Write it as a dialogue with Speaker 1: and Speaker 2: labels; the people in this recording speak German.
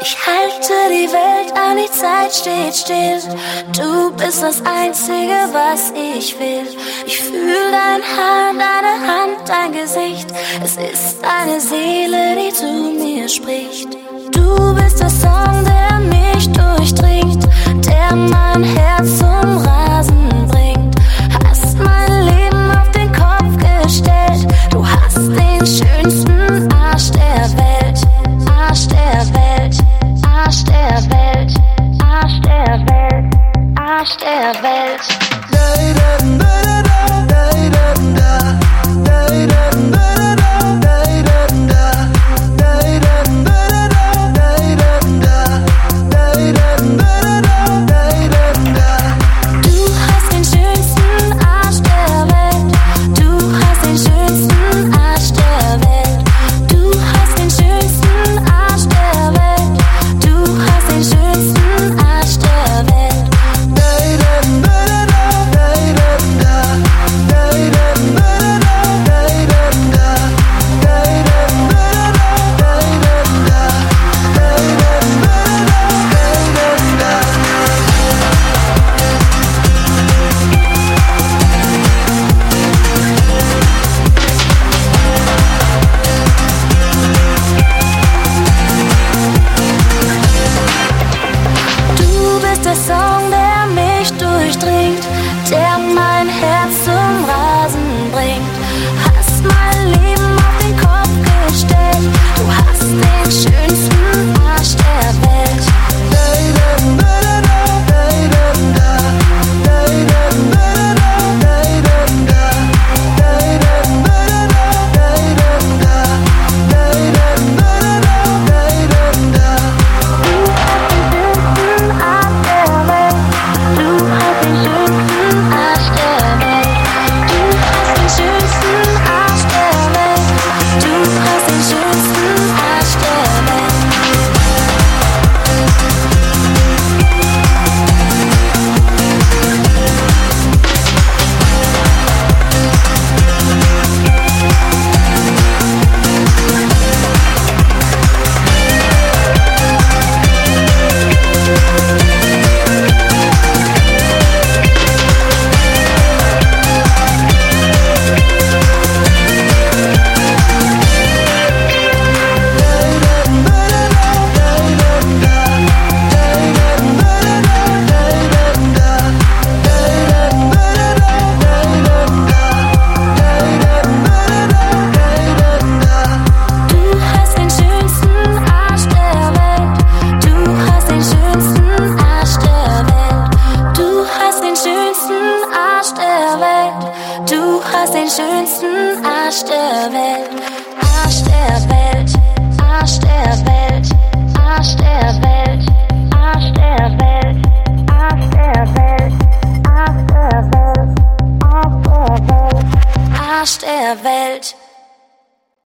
Speaker 1: Ich halte die Welt an, die Zeit steht still. Du bist das Einzige, was ich will. Ich fühle dein Haar, deine Hand, dein Gesicht. Es ist deine Seele, die zu mir I still bet, I still bet. aus den schönsten Arsch der Welt. Arsch der Welt, Arsch der Welt, Arsch der Welt, Arsch der Welt, Arsch der Welt, Arsch der Welt, Arsch der Welt, Arsch der Welt.